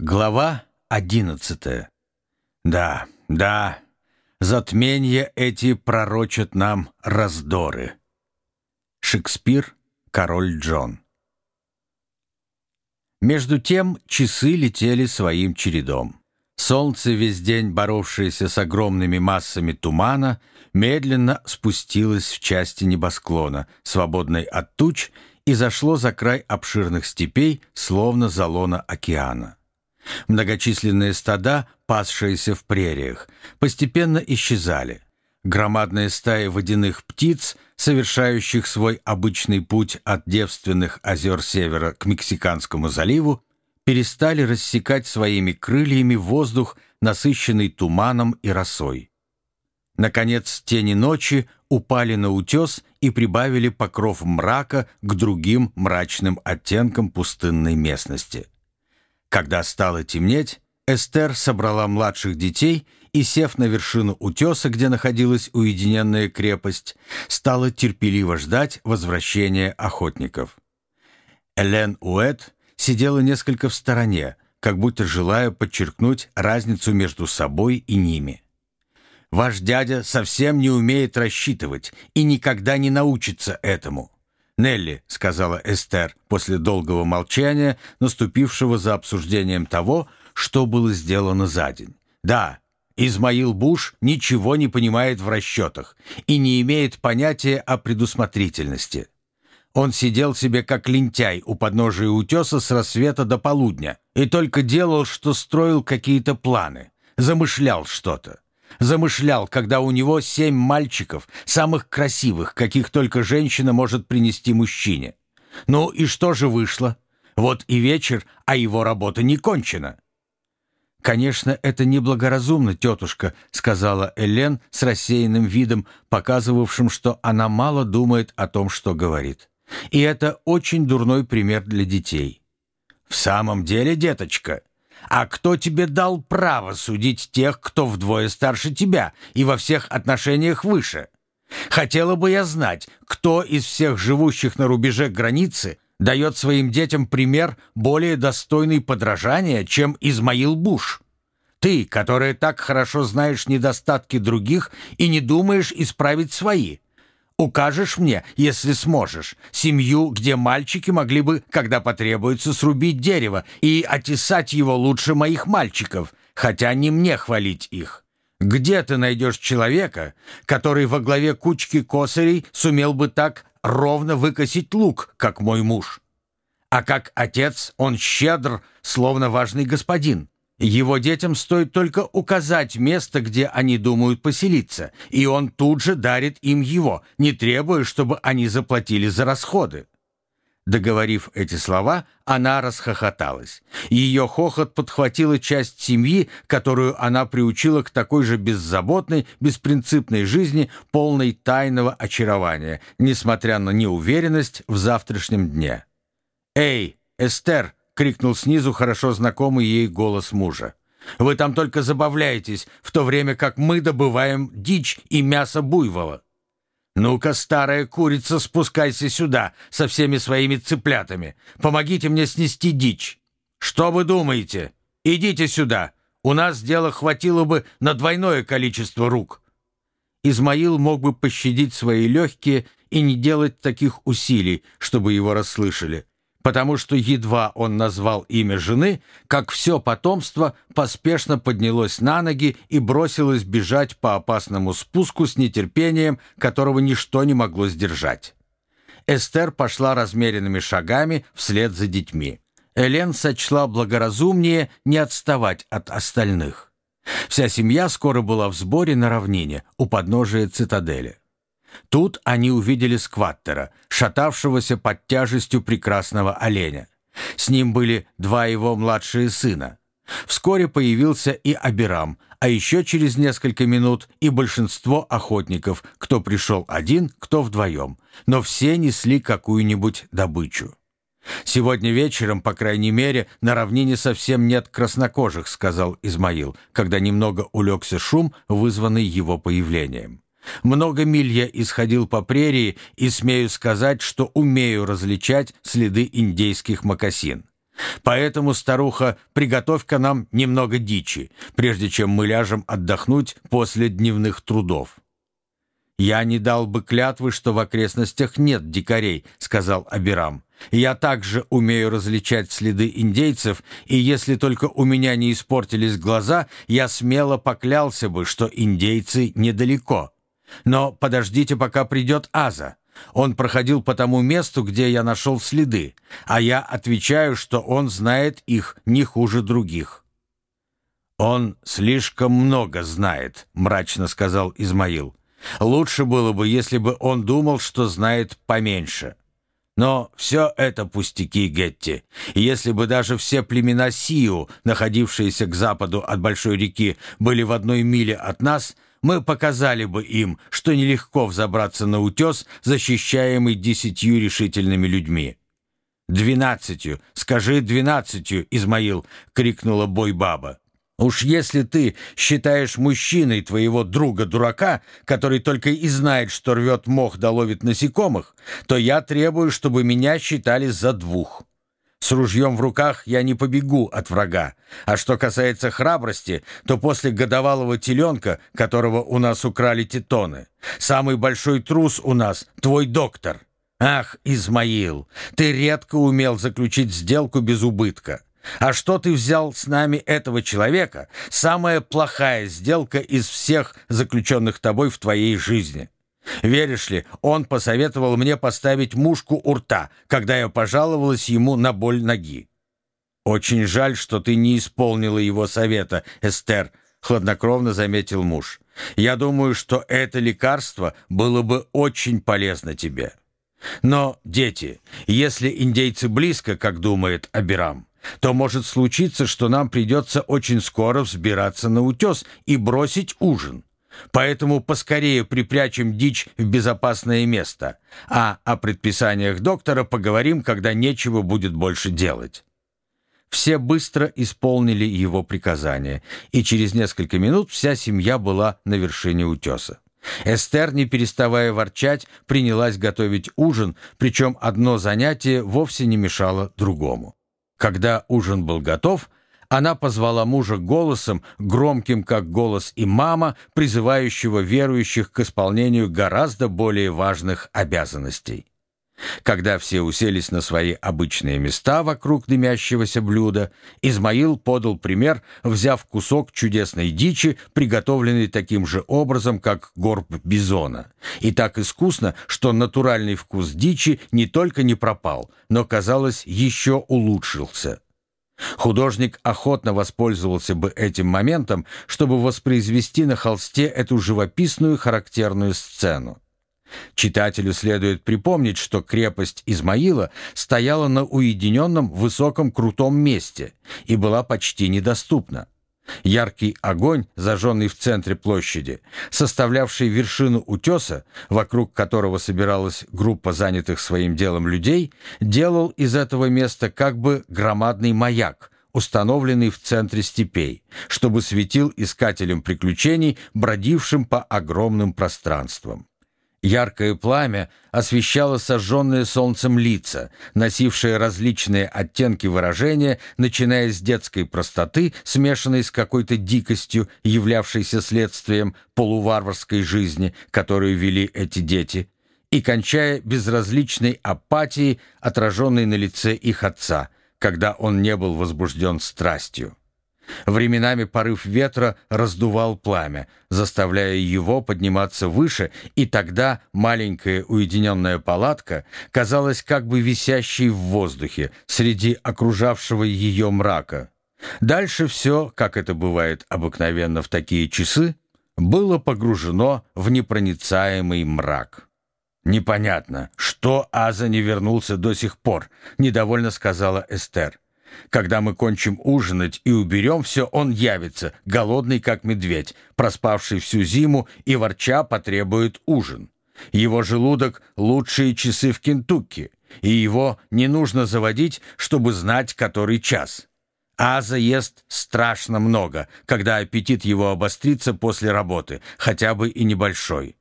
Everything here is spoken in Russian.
Глава одиннадцатая. Да, да, затмения эти пророчат нам раздоры. Шекспир, король Джон. Между тем часы летели своим чередом. Солнце, весь день боровшееся с огромными массами тумана, медленно спустилось в части небосклона, свободной от туч, и зашло за край обширных степей, словно за лона океана. Многочисленные стада, пасшиеся в прериях, постепенно исчезали. Громадные стаи водяных птиц, совершающих свой обычный путь от девственных озер севера к Мексиканскому заливу, перестали рассекать своими крыльями воздух, насыщенный туманом и росой. Наконец, тени ночи упали на утес и прибавили покров мрака к другим мрачным оттенкам пустынной местности. Когда стало темнеть, Эстер собрала младших детей и, сев на вершину утеса, где находилась уединенная крепость, стала терпеливо ждать возвращения охотников. Элен Уэт сидела несколько в стороне, как будто желая подчеркнуть разницу между собой и ними. «Ваш дядя совсем не умеет рассчитывать и никогда не научится этому. «Нелли», — сказала Эстер после долгого молчания, наступившего за обсуждением того, что было сделано за день. «Да, Измаил Буш ничего не понимает в расчетах и не имеет понятия о предусмотрительности. Он сидел себе как лентяй у подножия утеса с рассвета до полудня и только делал, что строил какие-то планы, замышлял что-то замышлял, когда у него семь мальчиков, самых красивых, каких только женщина может принести мужчине. Ну и что же вышло? Вот и вечер, а его работа не кончена. «Конечно, это неблагоразумно, тетушка», — сказала Элен с рассеянным видом, показывавшим, что она мало думает о том, что говорит. «И это очень дурной пример для детей». «В самом деле, деточка, а кто тебе дал право судить тех, кто вдвое старше тебя и во всех отношениях выше? Хотела бы я знать, кто из всех живущих на рубеже границы дает своим детям пример более достойный подражания, чем Измаил Буш. Ты, которая так хорошо знаешь недостатки других и не думаешь исправить свои – Укажешь мне, если сможешь, семью, где мальчики могли бы, когда потребуется, срубить дерево и отесать его лучше моих мальчиков, хотя не мне хвалить их. Где ты найдешь человека, который во главе кучки косарей сумел бы так ровно выкосить лук, как мой муж? А как отец он щедр, словно важный господин. Его детям стоит только указать место, где они думают поселиться, и он тут же дарит им его, не требуя, чтобы они заплатили за расходы. Договорив эти слова, она расхохоталась. Ее хохот подхватила часть семьи, которую она приучила к такой же беззаботной, беспринципной жизни, полной тайного очарования, несмотря на неуверенность в завтрашнем дне. «Эй, Эстер!» Крикнул снизу хорошо знакомый ей голос мужа. «Вы там только забавляетесь, в то время как мы добываем дичь и мясо буйвола. Ну-ка, старая курица, спускайся сюда со всеми своими цыплятами. Помогите мне снести дичь. Что вы думаете? Идите сюда. У нас дела хватило бы на двойное количество рук». Измаил мог бы пощадить свои легкие и не делать таких усилий, чтобы его расслышали потому что едва он назвал имя жены, как все потомство поспешно поднялось на ноги и бросилось бежать по опасному спуску с нетерпением, которого ничто не могло сдержать. Эстер пошла размеренными шагами вслед за детьми. Элен сочла благоразумнее не отставать от остальных. Вся семья скоро была в сборе на равнине у подножия цитадели. Тут они увидели скваттера, шатавшегося под тяжестью прекрасного оленя. С ним были два его младшие сына. Вскоре появился и Абирам, а еще через несколько минут и большинство охотников, кто пришел один, кто вдвоем, но все несли какую-нибудь добычу. «Сегодня вечером, по крайней мере, на равнине совсем нет краснокожих», сказал Измаил, когда немного улегся шум, вызванный его появлением. Много миль я исходил по прерии и смею сказать, что умею различать следы индейских мокасин. Поэтому, старуха, приготовь-ка нам немного дичи, прежде чем мы ляжем отдохнуть после дневных трудов». «Я не дал бы клятвы, что в окрестностях нет дикарей», — сказал Абирам. «Я также умею различать следы индейцев, и если только у меня не испортились глаза, я смело поклялся бы, что индейцы недалеко. Но подождите, пока придет Аза. Он проходил по тому месту, где я нашел следы, а я отвечаю, что он знает их не хуже других». «Он слишком много знает», — мрачно сказал Измаил. Лучше было бы, если бы он думал, что знает поменьше. Но все это пустяки, Гетти. Если бы даже все племена Сиу, находившиеся к западу от большой реки, были в одной миле от нас, мы показали бы им, что нелегко взобраться на утес, защищаемый десятью решительными людьми. «Двенадцатью! Скажи двенадцатью, Измаил!» — крикнула бой-баба. Уж если ты считаешь мужчиной твоего друга-дурака, который только и знает, что рвет мох да ловит насекомых, то я требую, чтобы меня считали за двух. С ружьем в руках я не побегу от врага. А что касается храбрости, то после годовалого теленка, которого у нас украли титоны, самый большой трус у нас — твой доктор. Ах, Измаил, ты редко умел заключить сделку без убытка. А что ты взял с нами этого человека? Самая плохая сделка из всех заключенных тобой в твоей жизни. Веришь ли, он посоветовал мне поставить мушку у рта, когда я пожаловалась ему на боль ноги. Очень жаль, что ты не исполнила его совета, Эстер, хладнокровно заметил муж. Я думаю, что это лекарство было бы очень полезно тебе. Но, дети, если индейцы близко, как думает Абирам, то может случиться, что нам придется очень скоро взбираться на утес и бросить ужин. Поэтому поскорее припрячем дичь в безопасное место, а о предписаниях доктора поговорим, когда нечего будет больше делать». Все быстро исполнили его приказания, и через несколько минут вся семья была на вершине утеса. Эстер, не переставая ворчать, принялась готовить ужин, причем одно занятие вовсе не мешало другому. Когда ужин был готов, она позвала мужа голосом, громким как голос имама, призывающего верующих к исполнению гораздо более важных обязанностей. Когда все уселись на свои обычные места вокруг дымящегося блюда, Измаил подал пример, взяв кусок чудесной дичи, приготовленный таким же образом, как горб бизона, и так искусно, что натуральный вкус дичи не только не пропал, но, казалось, еще улучшился. Художник охотно воспользовался бы этим моментом, чтобы воспроизвести на холсте эту живописную характерную сцену. Читателю следует припомнить, что крепость Измаила стояла на уединенном высоком крутом месте и была почти недоступна. Яркий огонь, зажженный в центре площади, составлявший вершину утеса, вокруг которого собиралась группа занятых своим делом людей, делал из этого места как бы громадный маяк, установленный в центре степей, чтобы светил искателям приключений, бродившим по огромным пространствам. Яркое пламя освещало сожженные солнцем лица, носившие различные оттенки выражения, начиная с детской простоты, смешанной с какой-то дикостью, являвшейся следствием полуварварской жизни, которую вели эти дети, и кончая безразличной апатией, отраженной на лице их отца, когда он не был возбужден страстью. Временами порыв ветра раздувал пламя, заставляя его подниматься выше, и тогда маленькая уединенная палатка казалась как бы висящей в воздухе среди окружавшего ее мрака. Дальше все, как это бывает обыкновенно в такие часы, было погружено в непроницаемый мрак. «Непонятно, что Аза не вернулся до сих пор», — недовольно сказала Эстер. Когда мы кончим ужинать и уберем все, он явится, голодный как медведь, проспавший всю зиму и ворча потребует ужин. Его желудок — лучшие часы в Кентукки, и его не нужно заводить, чтобы знать, который час. Аза ест страшно много, когда аппетит его обострится после работы, хотя бы и небольшой.